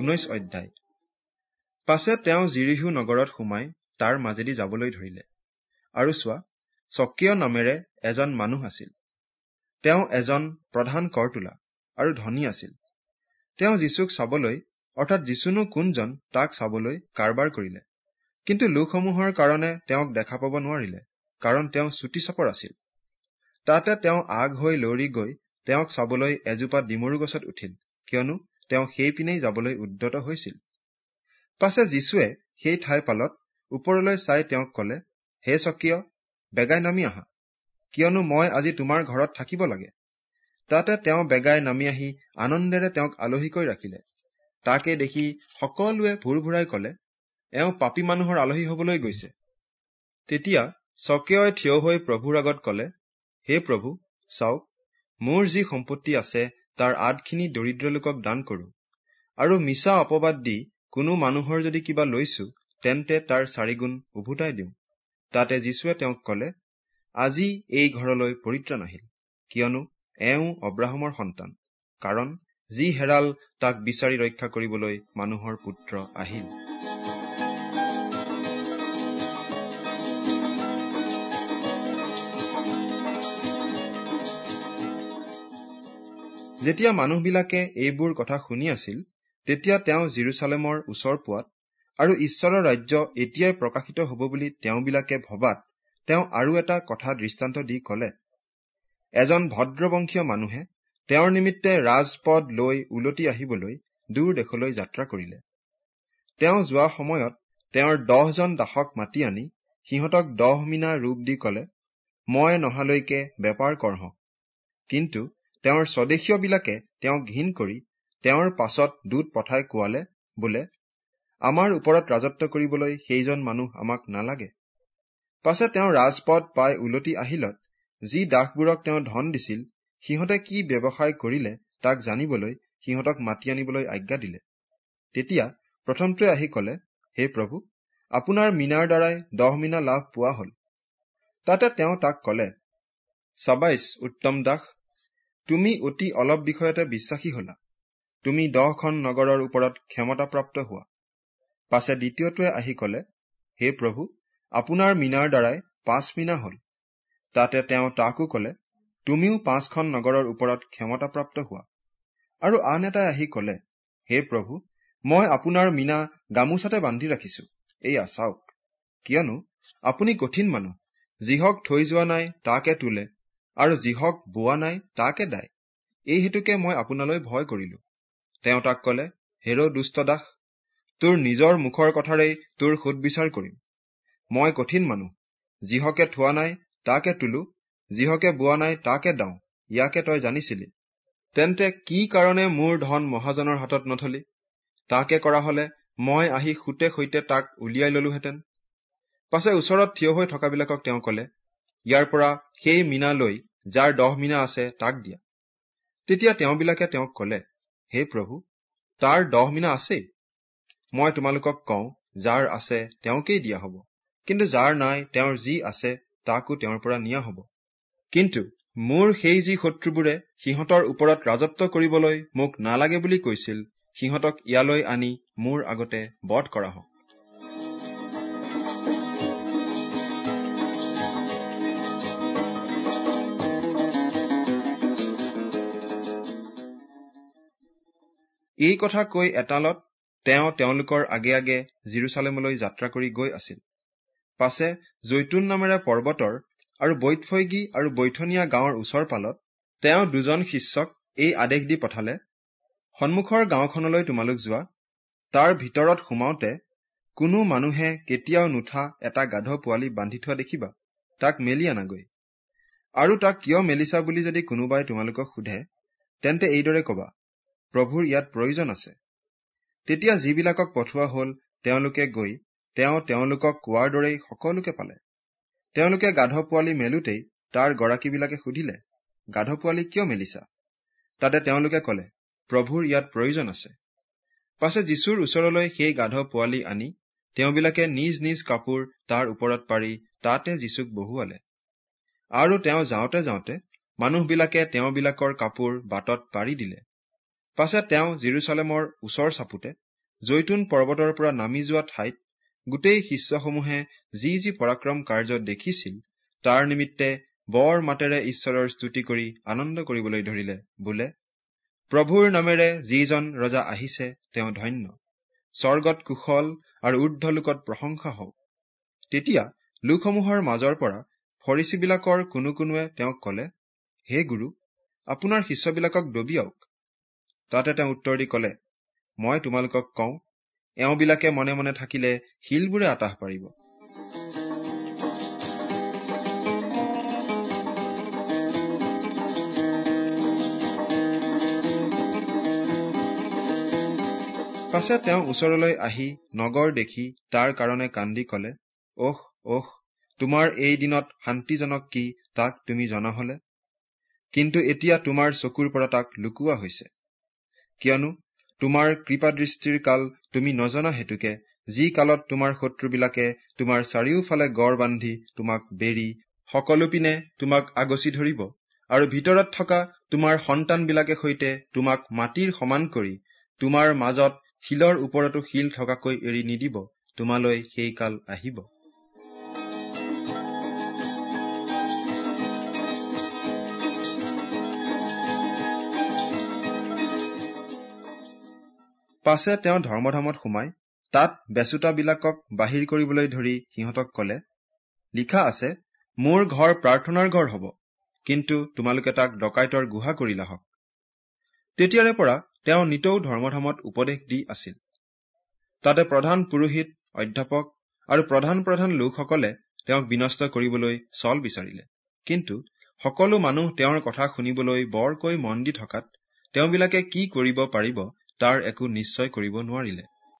ঊনৈশ অধ্যায়। পাছে তেওঁ জিৰিহু নগৰত সোমাই তাৰ মাজেদি যাবলৈ ধৰিলে। আৰু চোৱা স্বকীয় নামেৰে এজন মানুহ আছিল। তেওঁ এজন প্ৰধান কৰতোলা আৰু ধনী আছিল। তেওঁ যীচুক চাবলৈ অৰ্থাৎ যীচুনো কোনজন তাক চাবলৈ কাৰবাৰ কৰিলে। কিন্তু লোকসমূহৰ কাৰণে তেওঁক দেখা পাব নোৱাৰিলে কাৰণ তেওঁ চুটি চাপৰ আছিল। তাতে তেওঁ আগ হৈ লৰি গৈ তেওঁক চাবলৈ এজোপা ডিমৰু গছত উঠিল কিয়নো তেওঁ সেইপিনেই যাবলৈ উদ্যত হৈছিল। পাছে যীশুৱে সেই ঠাই পালত ওপৰলৈ চাই তেওঁক কলে হে স্বকীয় বেগাই নামি আহা। কিয়নো মই আজি তোমাৰ ঘৰত থাকিব লাগে। তাতে তেওঁ বেগাই নামি আহি আনন্দেৰে তেওঁক আলহীকৈ ৰাখিলে। তাকে দেখি সকলোৱে ভুৰ ভুৰাই কলে এওঁ পাপী মানুহৰ আলহী হবলৈ গৈছে। তেতিয়া স্বকীয়ই থিয় হৈ প্ৰভুৰ আগত কলে হে প্ৰভু চাওক মোৰ যি সম্পত্তি আছে তাৰ আধখিনি দৰিদ্ৰ লোকক দান কৰো। আৰু মিছা অপবাদ দি কোনো মানুহৰ যদি কিবা লৈছো তেন্তে তাৰ চাৰিগুণ উভতাই দিওঁ। তাতে যীশুৱে তেওঁক কলে আজি এই ঘৰলৈ পৰিত্ৰাণ আহিল। কিয়নো এওঁ অব্ৰাহমৰ সন্তান। কাৰণ যি হেৰাল তাক বিচাৰি ৰক্ষা কৰিবলৈ মানুহৰ পুত্ৰ আহিল। যেতিয়া মানুহবিলাকে এইবোৰ কথা শুনি আছিল তেতিয়া তেওঁ জিৰচালেমৰ ওচৰ পোৱাত আৰু ঈশ্বৰৰ ৰাজ্য এতিয়াই প্ৰকাশিত হব বুলি তেওঁবিলাকে ভবাত তেওঁ আৰু এটা কথা দৃষ্টান্ত দি কলে এজন ভদ্ৰবংশীয় মানুহে তেওঁৰ নিমিত্তে ৰাজপদ লৈ উলটি আহিবলৈ দূৰ দেশলৈ যাত্ৰা কৰিলে। তেওঁ যোৱা সময়ত তেওঁৰ দহজন দাসক মাতি আনি সিহঁতক দহ মিনা ৰূপ দি কলে মই নহালৈকে বেপাৰ কৰহক কিন্তু তেওঁৰ স্বদেশীয়বিলাকে তেওঁক ঘীন কৰি তেওঁৰ পাছত দূত পঠাই কোৱালে বোলে আমাৰ ওপৰত ৰাজত্ব কৰিবলৈ সেইজন মানুহ আমাক নালাগে। পাছে তেওঁ ৰাজপদ পাই উলটি আহিলত যি দাসবোৰক তেওঁ ধন দিছিল সিহঁতে কি ব্যৱসায় কৰিলে তাক জানিবলৈ সিহঁতক মাতি আনিবলৈ আজ্ঞা দিলে। তেতিয়া প্ৰথমটোৱে আহি কলে হে প্ৰভু আপোনাৰ মিনাৰ দ্বাৰাই দহ মিনা লাভ পোৱা হল। তাতে তেওঁ তাক কলে চাবাইচ উত্তম দাস তুমি অতি অলপ বিষয়তে বিশ্বাসী হলা। তুমি দহখন নগৰৰ ওপৰত ক্ষমতাপ্ৰাপ্ত হোৱা। পাছে দ্বিতীয়টোৱে আহি কলে হে প্ৰভু আপোনাৰ মিনাৰ দ্বাৰাই পাঁচ মিনা হল। তাতে তেওঁ তাকো কলে তুমিও পাঁচখন নগৰৰ ওপৰত ক্ষমতাপ্ৰাপ্ত হোৱা। আৰু আন এটাই আহি কলে হে প্ৰভু মই আপোনাৰ মিনা গামোচাতে বান্ধি ৰাখিছো। এইয়া চাওক। কিয়নো আপুনি কঠিন মানুহ যিহক থৈ যোৱা নাই তাকে তোলে। আৰু যিহক বোৱা নাই তাকে দায় এই হেতুকে মই আপোনালৈ ভয় কৰিলো। তেওঁ তাক কলে হেৰ দুষ্ট দাস তোৰ নিজৰ মুখৰ কথাৰেই তোৰ সুদবিচাৰ কৰিম। মই কঠিন মানুহ যিহকে থোৱা নাই তাকে তোলো যিহকে বোৱা নাই তাকে দাওঁ ইয়াকে তই জানিছিলি। তেন্তে কি কাৰণে মোৰ ধন মহাজনৰ হাতত নথলি? তাকে কৰা হলে মই আহি সুতে সৈতে তাক উলিয়াই ললোহেঁতেন। পাছে ওচৰত থিয় হৈ থকাবিলাকক তেওঁ কলে ইয়াৰ পৰা সেই মীনা লৈ যাৰ দহ মীনা আছে তাক দিয়া। তেতিয়া তেওঁবিলাকে তেওঁক কলে হে প্ৰভু তাৰ দহ মীনা আছেই। মই তোমালোকক কওঁ যাৰ আছে তেওঁকেই দিয়া হব। কিন্তু যাৰ নাই তেওঁৰ যি আছে তাকো তেওঁৰ পৰা নিয়া হব। কিন্তু মোৰ সেই যি শত্ৰুবোৰে সিহঁতৰ ওপৰত ৰাজত্ব কৰিবলৈ মোক নালাগে বুলি কৈছিল সিহঁতক ইয়ালৈ আনি মোৰ আগতে বধ কৰা হওক। এই কথা কৈ এতালত তেওঁ তেওঁলোকৰ আগে আগে জিৰচালেমলৈ যাত্ৰা কৰি গৈ আছিল। পাছে জৈতুন নামেৰে পৰ্বতৰ আৰু বৈতফৈগী আৰু বৈথনীয়া গাঁৱৰ ওচৰ পালত তেওঁ দুজন শিষ্যক এই আদেশ দি পঠালে সন্মুখৰ গাঁওখনলৈ তোমালোক যোৱা। তাৰ ভিতৰত সোমাওতে কোনো মানুহে কেতিয়াও নুঠা এটা গাধ পোৱালি বান্ধি থোৱা দেখিবা। তাক মেলি আনাগৈ। আৰু তাক কিয় মেলিছা বুলি যদি কোনোবাই তোমালোকক সোধে তেন্তে এইদৰে কবা প্ৰভুৰ ইয়াত প্ৰয়োজন আছে। তেতিয়া যিবিলাকক পঠোৱা হল তেওঁলোকে গৈ তেওঁ তেওঁলোকক কোৱাৰ দৰেই সকলোকে পালে। তেওঁলোকে গাধ পোৱালি মেলোতেই তাৰ গৰাকীবিলাকে সুধিলে গাধ পোৱালি কিয় মেলিছা? তাতে তেওঁলোকে কলে প্ৰভুৰ ইয়াত প্ৰয়োজন আছে। পাছে যীশুৰ ওচৰলৈ সেই গাধ পোৱালি আনি তেওঁবিলাকে নিজ নিজ কাপোৰ তাৰ ওপৰত পাৰি তাতে যীচুক বহুৱালে। আৰু তেওঁ যাওঁতে যাওঁতে মানুহবিলাকে তেওঁবিলাকৰ কাপোৰ বাটত পাৰি দিলে। পাছে তেওঁ জিৰচালেমৰ ওচৰ চাপোতে জৈতুন পৰ্বতৰ পৰা নামি যোৱা ঠাইত গোটেই শিষ্যসমূহে যি যি পৰাক্ৰম কাৰ্য দেখিছিল তাৰ নিমিত্তে বৰ মাতেৰে ঈশ্বৰৰ স্তুতি কৰি আনন্দ কৰিবলৈ ধৰিলে বোলে প্ৰভুৰ নামেৰে যিজন ৰজা আহিছে তেওঁ ধন্য। স্বৰ্গত কুশল আৰু ঊৰ্ধ লোকত প্ৰশংসা হওক। তেতিয়া লোকসমূহৰ মাজৰ পৰা ফৰিচীবিলাকৰ কোনো কোনোৱে তেওঁক কলে হে গুৰু আপোনাৰ শিষ্যবিলাকক ডবিয়াওক তাতে তেওঁ উত্তৰ দি কলে মই তোমালোকক কওঁ এওঁবিলাকে মনে মনে থাকিলে শিলবোৰে আতাহ পাৰিব। পাছে তেওঁ ওচৰলৈ আহি নগৰ দেখি তাৰ কাৰণে কান্দি কলে অহ অহ তোমাৰ এই দিনত শান্তিজনক কি তাক তুমি জনা হলে? কিন্তু এতিয়া তোমাৰ চকুৰ পৰা তাক লুকোৱা হৈছে। কিয়নো তোমাৰ কৃপাদৃষ্টিৰ কাল তুমি নজনা হেতুকে যি কালত তোমাৰ শত্ৰুবিলাকে তোমাৰ চাৰিওফালে গড় বান্ধি তোমাক বেৰি সকলো পিনে তোমাক আগচি ধৰিব আৰু ভিতৰত থকা তোমাৰ সন্তানবিলাকে সৈতে তোমাক মাটিৰ সমান কৰি তোমাৰ মাজত শিলৰ ওপৰতো শিল থকাকৈ এৰি নিদিব তোমালৈ সেই কাল আহিব। পাছে তেওঁ ধৰ্মধামত সোমাই তাত বেচোতাবিলাকক বাহিৰ কৰিবলৈ ধৰি সিহঁতক কলে লিখা আছে মোৰ ঘৰ প্ৰাৰ্থনাৰ ঘৰ হব কিন্তু তোমালোকে তাক ডকাইতৰ গুহা কৰিলা হওক তেতিয়াৰে পৰা তেওঁ নিতৌ ধৰ্মধামত উপদেশ দি আছিল। তাতে প্ৰধান পুৰোহিত অধ্যাপক আৰু প্ৰধান প্ৰধান লোকসকলে তেওঁক বিনষ্ট কৰিবলৈ চল বিচাৰিলে। কিন্তু সকলো মানুহ তেওঁৰ কথা শুনিবলৈ বৰকৈ মন দি থকাত তেওঁবিলাকে কি কৰিব পাৰিব তাৰ একো নিশ্চয় কৰিব নোৱাৰিলে।